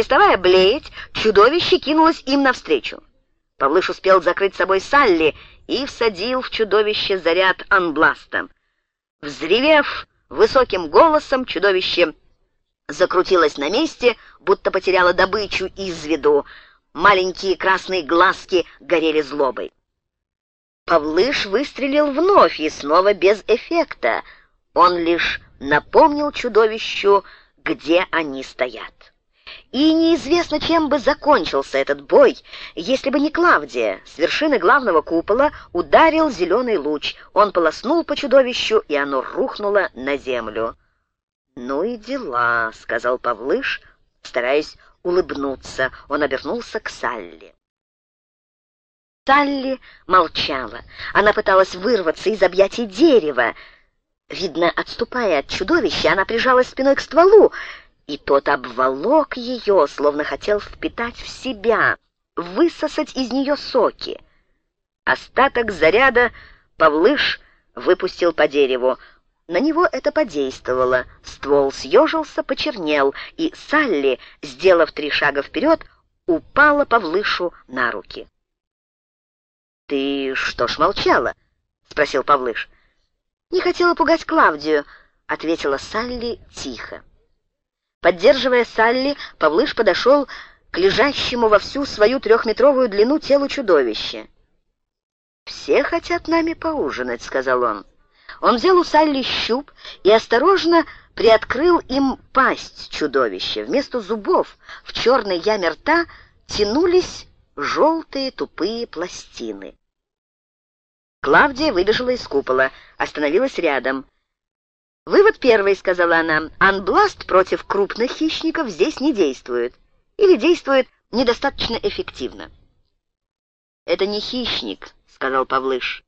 переставая блеять, чудовище кинулось им навстречу. Павлыш успел закрыть собой Салли и всадил в чудовище заряд анбласта. Взревев высоким голосом, чудовище закрутилось на месте, будто потеряло добычу из виду. Маленькие красные глазки горели злобой. Павлыш выстрелил вновь и снова без эффекта. Он лишь напомнил чудовищу, где они стоят. И неизвестно, чем бы закончился этот бой, если бы не Клавдия. С вершины главного купола ударил зеленый луч. Он полоснул по чудовищу, и оно рухнуло на землю. «Ну и дела», — сказал Павлыш, стараясь улыбнуться. Он обернулся к Салли. Салли молчала. Она пыталась вырваться из объятий дерева. Видно, отступая от чудовища, она прижалась спиной к стволу, и тот обволок ее, словно хотел впитать в себя, высосать из нее соки. Остаток заряда Павлыш выпустил по дереву. На него это подействовало. Ствол съежился, почернел, и Салли, сделав три шага вперед, упала Павлышу на руки. «Ты что ж молчала?» — спросил Павлыш. «Не хотела пугать Клавдию», — ответила Салли тихо. Поддерживая Салли, Павлыш подошел к лежащему во всю свою трехметровую длину телу чудовища. «Все хотят нами поужинать», — сказал он. Он взял у Салли щуп и осторожно приоткрыл им пасть чудовища. Вместо зубов в черной яме рта тянулись желтые тупые пластины. Клавдия выбежала из купола, остановилась рядом. «Вывод первый», — сказала она. «Анбласт против крупных хищников здесь не действует. Или действует недостаточно эффективно». «Это не хищник», — сказал Павлыш.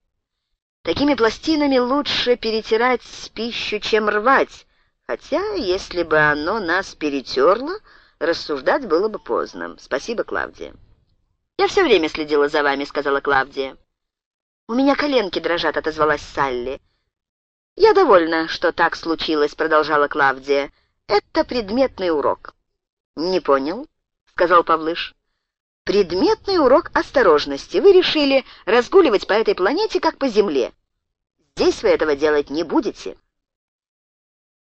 Такими пластинами лучше перетирать пищу, чем рвать, хотя, если бы оно нас перетерло, рассуждать было бы поздно. Спасибо, Клавдия. «Я все время следила за вами», — сказала Клавдия. «У меня коленки дрожат», — отозвалась Салли. «Я довольна, что так случилось», — продолжала Клавдия. «Это предметный урок». «Не понял», — сказал Павлыш. Предметный урок осторожности. Вы решили разгуливать по этой планете, как по Земле. Здесь вы этого делать не будете.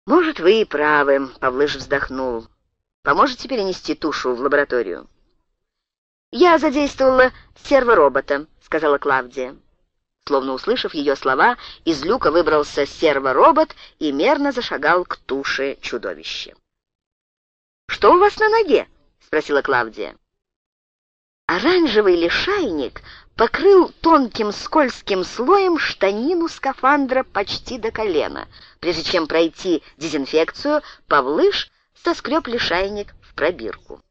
Может, вы и правы, Павлыш вздохнул. Поможете перенести тушу в лабораторию? Я задействовала серворобота, сказала Клавдия. Словно услышав ее слова, из люка выбрался серворобот и мерно зашагал к туше чудовища. «Что у вас на ноге?» — спросила Клавдия. Оранжевый лишайник покрыл тонким скользким слоем штанину скафандра почти до колена. Прежде чем пройти дезинфекцию, Павлыш соскреб лишайник в пробирку.